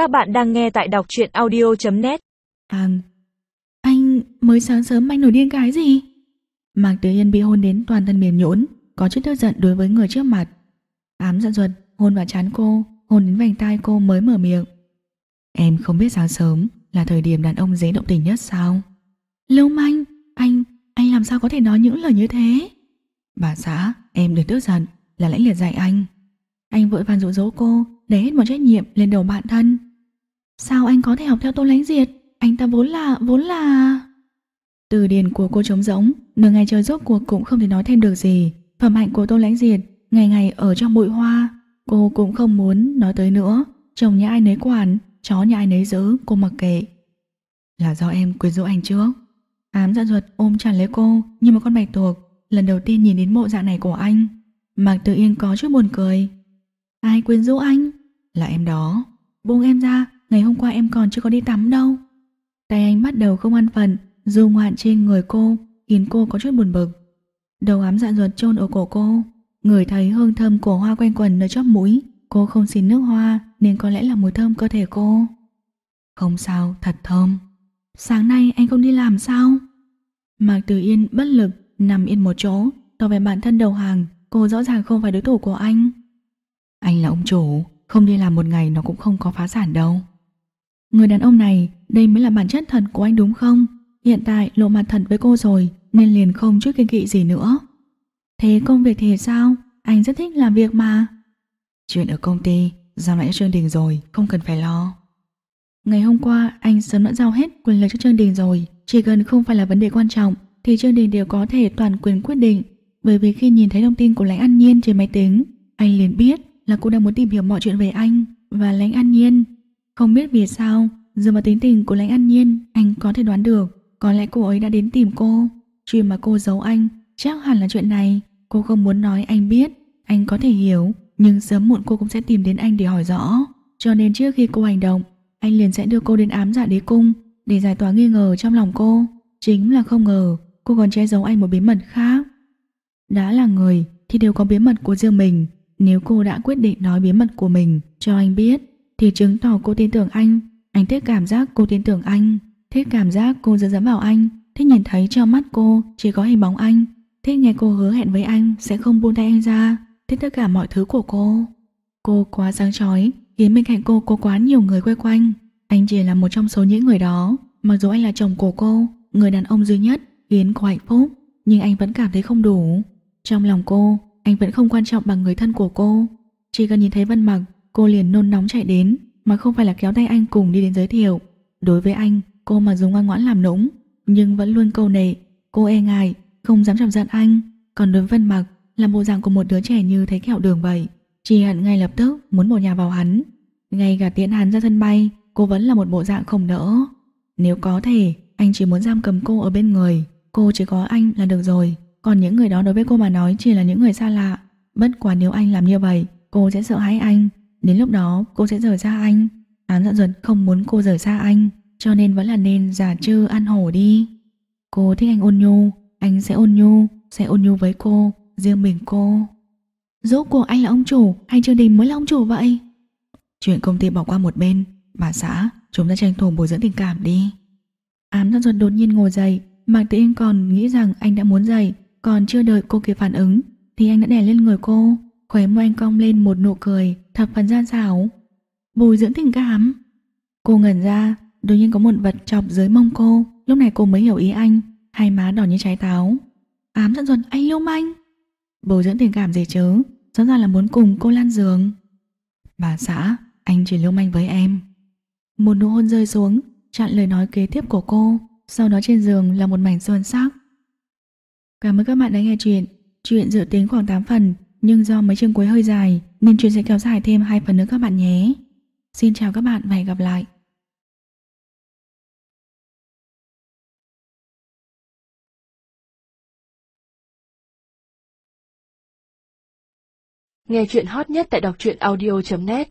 Các bạn đang nghe tại đọc truyện audio.net Hàng Anh mới sáng sớm anh nổi điên cái gì? Mạc Tử Yên bị hôn đến toàn thân mềm nhũn Có chút tức giận đối với người trước mặt. Ám dạ giận ruột hôn vào chán cô Hôn đến vành tai cô mới mở miệng. Em không biết sáng sớm Là thời điểm đàn ông dễ động tình nhất sao? Lưu manh Anh, anh làm sao có thể nói những lời như thế? Bà xã, em đừng tức giận Là lãnh liệt dạy anh. Anh vội vàng dụ dỗ cô Để hết một trách nhiệm lên đầu bạn thân. Sao anh có thể học theo Tô Lánh Diệt? Anh ta vốn là, vốn là Từ điển của cô trống rỗng Nửa ngày trời rốt cuộc cũng không thể nói thêm được gì. Phẩm hạnh của Tô Lánh Diệt Ngày ngày ở trong bụi hoa. Cô cũng không muốn nói tới nữa. Chồng nhà ai nấy quản Chó nhà ai nấy giữ cô mặc kệ. Là do em quyến rũ anh trước. Ám dạ ruột ôm chặt lấy cô Như một con bạch tuộc. Lần đầu tiên nhìn đến bộ dạng này của anh Mạc Tự Yên có chút buồn cười. Ai quyến rũ anh? Là em đó. Buông em ra. Ngày hôm qua em còn chưa có đi tắm đâu. Tay anh bắt đầu không ăn phần Dù ngoạn trên người cô Khiến cô có chút buồn bực. Đầu ám dạ ruột chôn ở cổ cô Người thấy hương thơm của hoa quanh quần nơi chóp mũi. Cô không xin nước hoa Nên có lẽ là mùi thơm cơ thể cô. Không sao, thật thơm. Sáng nay anh không đi làm sao? Mạc Tử Yên bất lực Nằm yên một chỗ Tỏ vẻ bản thân đầu hàng. Cô rõ ràng không phải đối thủ của anh. Anh là ông chủ Không đi làm một ngày nó cũng không có phá sản đâu. Người đàn ông này Đây mới là bản chất thật của anh đúng không? Hiện tại lộ mặt thật với cô rồi Nên liền không chút kiên kỵ gì nữa. Thế công việc thì sao? Anh rất thích làm việc mà. Chuyện ở công ty Giao lại cho Trương Đình rồi Không cần phải lo. Ngày hôm qua anh sớm đã giao hết quyền lực cho Trương Đình rồi. Chỉ cần không phải là vấn đề quan trọng Thì Trương Đình đều có thể toàn quyền quyết định. Bởi vì khi nhìn thấy thông tin của Lãnh An Nhiên trên máy tính Anh liền biết là cô đang muốn tìm hiểu mọi chuyện về anh Và Lãnh An Nhiên không biết vì sao Dựa vào tính tình của Lãnh An Nhiên, Anh có thể đoán được, Có lẽ cô ấy đã đến tìm cô. Chuyện mà cô giấu anh, Chắc hẳn là chuyện này. Cô không muốn nói anh biết, Anh có thể hiểu, Nhưng sớm muộn cô cũng sẽ tìm đến anh để hỏi rõ. Cho nên trước khi cô hành động, Anh liền sẽ đưa cô đến ám dạ đế cung Để giải tỏa nghi ngờ trong lòng cô. Chính là không ngờ, Cô còn che giấu anh một bí mật khác. Đã là người thì đều có bí mật của riêng mình. Nếu cô đã quyết định nói bí mật của mình, Cho anh biết thì chứng tỏ cô tin tưởng anh. Anh thích cảm giác cô tin tưởng anh, Thích cảm giác cô dựa dẫm vào anh, Thích nhìn thấy trong mắt cô chỉ có hình bóng anh, Thích nghe cô hứa hẹn với anh sẽ không buông tay anh ra, Thích tất cả mọi thứ của cô. Cô quá sáng chói, Khiến bên cạnh cô có quá nhiều người quay quanh. Anh chỉ là một trong số những người đó. Mặc dù anh là chồng của cô, Người đàn ông duy nhất, khiến cô hạnh phúc, Nhưng anh vẫn cảm thấy không đủ. Trong lòng cô, Anh vẫn không quan trọng bằng người thân của cô. Chỉ cần nhìn thấy Vân Mặc Cô liền nôn nóng chạy đến, Mà không phải là kéo tay anh cùng đi đến giới thiệu. Đối với anh, Cô mà dùng ngoan ngoãn làm nũng, Nhưng vẫn luôn câu nệ, Cô e ngại, không dám chọc giận anh. Còn đối với Vân Mặc là bộ dạng của một đứa trẻ như thấy kẹo đường vậy, Chỉ hận ngay lập tức muốn bổ nhà vào hắn. Ngay cả tiễn hắn ra sân bay, Cô vẫn là một bộ dạng không đỡ. Nếu có thể, Anh chỉ muốn giam cầm cô ở bên người, Cô chỉ có anh là được rồi. Còn những người đó đối với cô mà nói chỉ là những người xa lạ. Bất quả nếu anh làm như vậy, Cô sẽ sợ hãi anh. Đến lúc đó, cô sẽ rời xa anh. Án dặn dần không muốn cô rời xa anh, Cho nên vẫn là nên giả trư ăn hổ đi. Cô thích anh ôn nhu, Anh sẽ ôn nhu, Sẽ ôn nhu với cô, Riêng mình cô. Rốt cuộc anh là ông chủ, hay Trương Đình mới là ông chủ vậy? Chuyện công ty bỏ qua một bên, Bà xã, chúng ta tranh thủ bồi dưỡng tình cảm đi. Ám dặn dần đột nhiên ngồi dậy, Mạc Tử còn nghĩ rằng anh đã muốn dậy, Còn chưa đợi cô kịp phản ứng, Thì anh đã đè lên người cô. Khóe môi anh cong lên một nụ cười, Thập phần gian xảo. Bồi dưỡng tình cảm Cô ngẩn ra, Đột nhiên có một vật chọc dưới mông cô. Lúc này cô mới hiểu ý anh, Hai má đỏ như trái táo. Ám giận dần anh yêu manh Bồi dưỡng tình cảm gì chứ Rõ ràng là muốn cùng cô lan giường. Bà xã, Anh chỉ lưu manh với em. Một nụ hôn rơi xuống, Chặn lời nói kế tiếp của cô. Sau đó trên giường là một mảnh sơn sắc. Cảm ơn các bạn đã nghe chuyện. Chuyện dự tính khoảng 8 phần. Nhưng do mấy chương cuối hơi dài, Nên chuyện sẽ kéo dài thêm hai phần nữa các bạn nhé. Xin chào các bạn và hẹn gặp lại. Nghe chuyện hot nhất tại đọc truyện audio.net